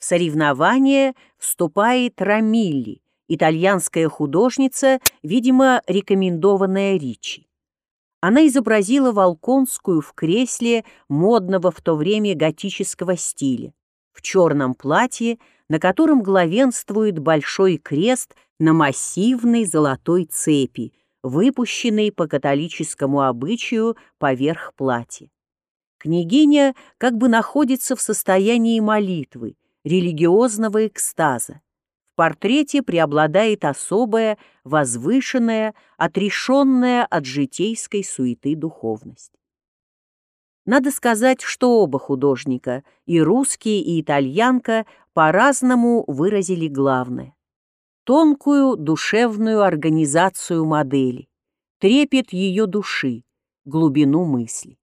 В соревнование вступает Рамилли, итальянская художница, видимо, рекомендованная Ричи. Она изобразила Волконскую в кресле модного в то время готического стиля, в черном платье, на котором главенствует большой крест на массивной золотой цепи, выпущенной по католическому обычаю поверх платья. Княгиня как бы находится в состоянии молитвы, религиозного экстаза. В портрете преобладает особая, возвышенная, отрешенная от житейской суеты духовность. Надо сказать, что оба художника, и русский, и итальянка, по-разному выразили главное. Тонкую душевную организацию модели, трепет ее души, глубину мысли.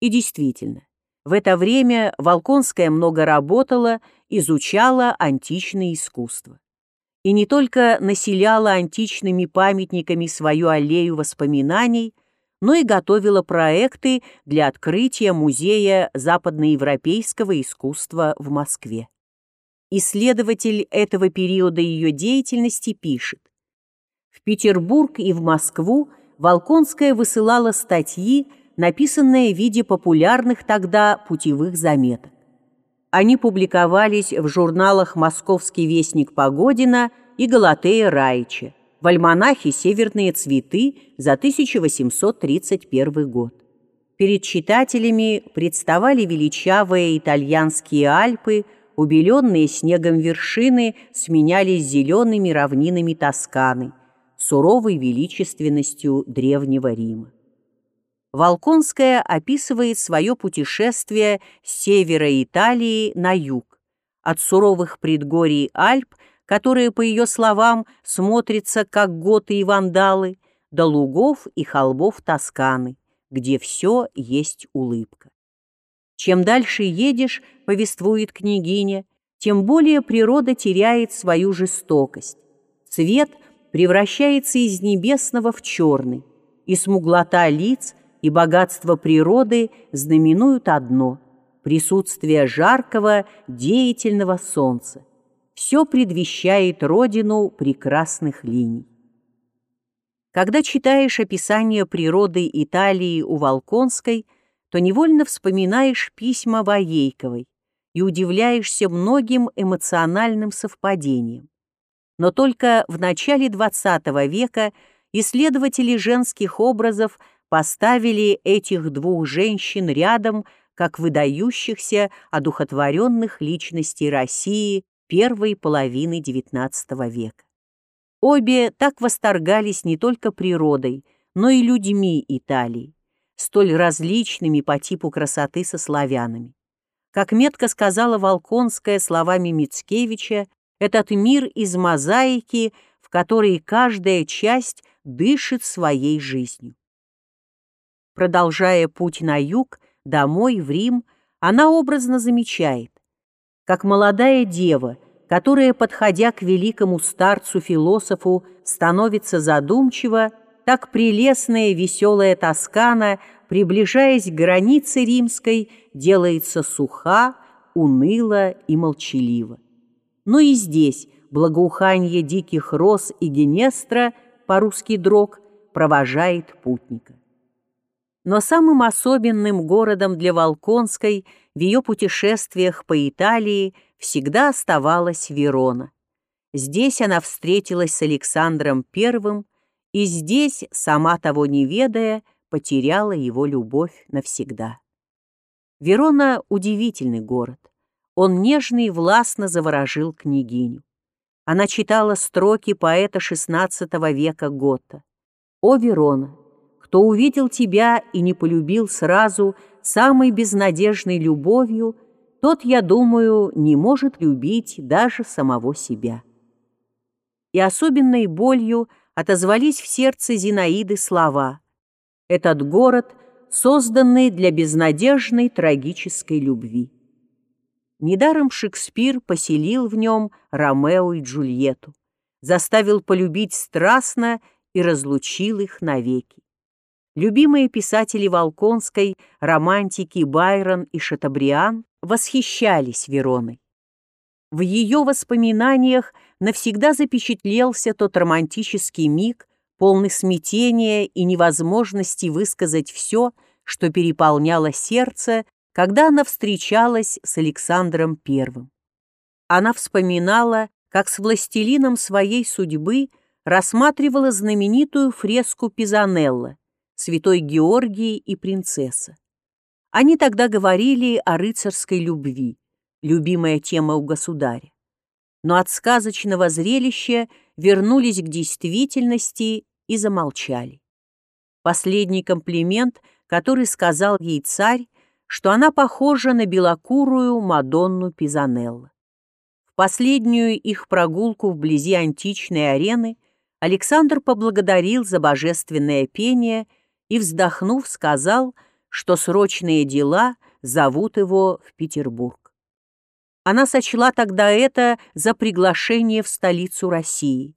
И действительно, в это время Волконская много работала, изучала античное искусство. И не только населяла античными памятниками свою аллею воспоминаний, но и готовила проекты для открытия Музея западноевропейского искусства в Москве. Исследователь этого периода ее деятельности пишет. В Петербург и в Москву Волконская высылала статьи написанные в виде популярных тогда путевых заметок. Они публиковались в журналах «Московский вестник Погодина» и «Галатея Раича», в альманахе «Северные цветы» за 1831 год. Перед читателями представали величавые итальянские Альпы, убеленные снегом вершины сменялись зелеными равнинами Тосканы, суровой величественностью Древнего Рима. Волконская описывает свое путешествие с севера Италии на юг, от суровых предгорий Альп, которые, по ее словам, смотрятся как готы и вандалы, до лугов и холмов Тосканы, где все есть улыбка. Чем дальше едешь, повествует княгиня, тем более природа теряет свою жестокость. Цвет превращается из небесного в черный, и смуглота лиц и богатство природы знаменуют одно – присутствие жаркого, деятельного солнца. Все предвещает родину прекрасных линий. Когда читаешь описание природы Италии у Волконской, то невольно вспоминаешь письма Воейковой и удивляешься многим эмоциональным совпадениям. Но только в начале XX века исследователи женских образов поставили этих двух женщин рядом как выдающихся одухотворенных личностей России первой половины XIX века. Обе так восторгались не только природой, но и людьми Италии, столь различными по типу красоты со славянами. Как метко сказала Волконская словами Мицкевича, этот мир из мозаики, в которой каждая часть дышит своей жизнью. Продолжая путь на юг, домой, в Рим, она образно замечает, как молодая дева, которая, подходя к великому старцу-философу, становится задумчива, так прелестная веселая Тоскана, приближаясь к границе римской, делается суха, уныла и молчалива. Но и здесь благоухание диких роз и генестра, по-русски дрог, провожает путника. Но самым особенным городом для Волконской в ее путешествиях по Италии всегда оставалась Верона. Здесь она встретилась с Александром I, и здесь, сама того не ведая, потеряла его любовь навсегда. Верона — удивительный город. Он нежно и властно заворожил княгиню. Она читала строки поэта XVI века Готта. «О, Верона! Кто увидел тебя и не полюбил сразу самой безнадежной любовью, тот, я думаю, не может любить даже самого себя. И особенной болью отозвались в сердце Зинаиды слова «Этот город, созданный для безнадежной трагической любви». Недаром Шекспир поселил в нем Ромео и Джульетту, заставил полюбить страстно и разлучил их навеки. Любимые писатели Волконской, романтики Байрон и Шатабриан восхищались Вероной. В ее воспоминаниях навсегда запечатлелся тот романтический миг, полный смятения и невозможности высказать все, что переполняло сердце, когда она встречалась с Александром I. Она вспоминала, как с властелином своей судьбы рассматривала знаменитую фреску Пизанелла «Святой Георгий и принцесса». Они тогда говорили о рыцарской любви, любимая тема у государя. Но от сказочного зрелища вернулись к действительности и замолчали. Последний комплимент, который сказал ей царь, что она похожа на белокурую Мадонну Пизанелла. В последнюю их прогулку вблизи античной арены Александр поблагодарил за божественное пение и, вздохнув, сказал, что срочные дела зовут его в Петербург. Она сочла тогда это за приглашение в столицу России,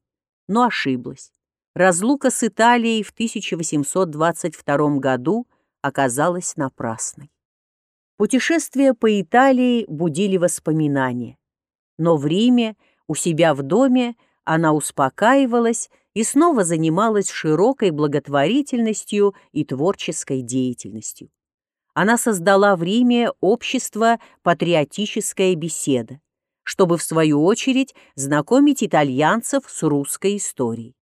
но ошиблась. Разлука с Италией в 1822 году оказалась напрасной. Путешествия по Италии будили воспоминания. Но в Риме, у себя в доме, она успокаивалась и снова занималась широкой благотворительностью и творческой деятельностью. Она создала в Риме общество «Патриотическая беседа», чтобы, в свою очередь, знакомить итальянцев с русской историей.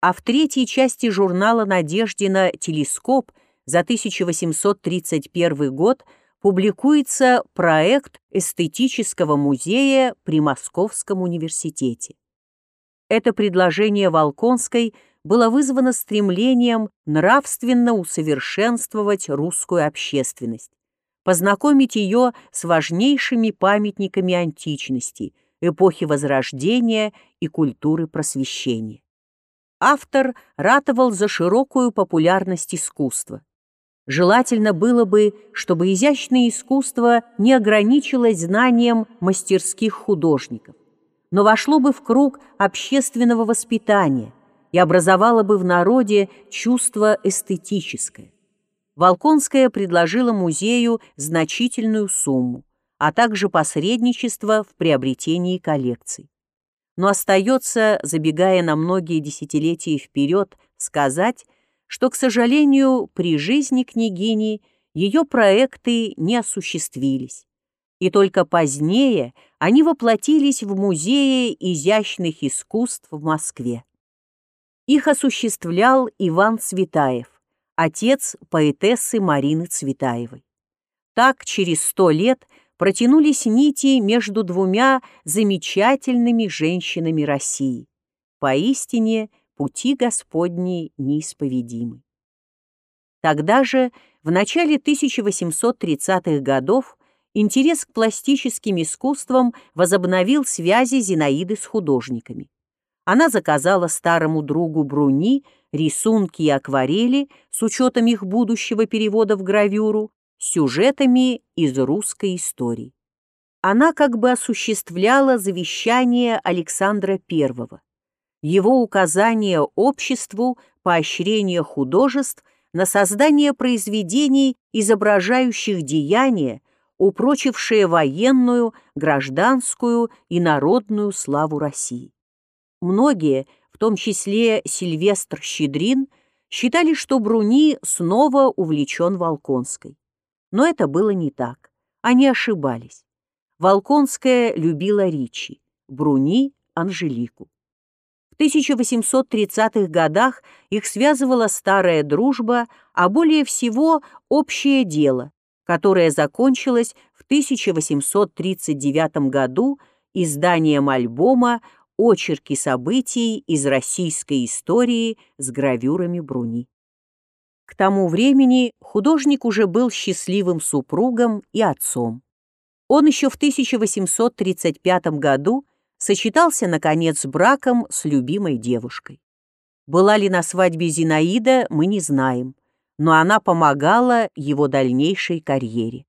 А в третьей части журнала «Надеждина. Телескоп» за 1831 год – публикуется проект эстетического музея при Московском университете. Это предложение Волконской было вызвано стремлением нравственно усовершенствовать русскую общественность, познакомить ее с важнейшими памятниками античности, эпохи Возрождения и культуры просвещения. Автор ратовал за широкую популярность искусства. Желательно было бы, чтобы изящное искусство не ограничилось знанием мастерских художников, но вошло бы в круг общественного воспитания и образовало бы в народе чувство эстетическое. Волконская предложила музею значительную сумму, а также посредничество в приобретении коллекций. Но остается, забегая на многие десятилетия вперед, сказать, что, к сожалению, при жизни княгини ее проекты не осуществились, и только позднее они воплотились в Музее изящных искусств в Москве. Их осуществлял Иван Цветаев, отец поэтессы Марины Цветаевой. Так через сто лет протянулись нити между двумя замечательными женщинами России. Поистине – пути Господни неисповедимы. Тогда же, в начале 1830-х годов, интерес к пластическим искусствам возобновил связи Зинаиды с художниками. Она заказала старому другу Бруни рисунки и акварели с учетом их будущего перевода в гравюру, сюжетами из русской истории. Она как бы осуществляла завещание Александра I его указание обществу поощрение художеств на создание произведений, изображающих деяния, упрочившие военную, гражданскую и народную славу России. Многие, в том числе Сильвестр Щедрин, считали, что Бруни снова увлечен Волконской. Но это было не так. Они ошибались. Волконская любила Ричи, Бруни – Анжелику. В 1830-х годах их связывала старая дружба, а более всего общее дело, которое закончилось в 1839 году изданием альбома «Очерки событий из российской истории» с гравюрами Бруни. К тому времени художник уже был счастливым супругом и отцом. Он еще в 1835 году сочетался, наконец, браком с любимой девушкой. Была ли на свадьбе Зинаида, мы не знаем, но она помогала его дальнейшей карьере.